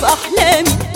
في أحلامي.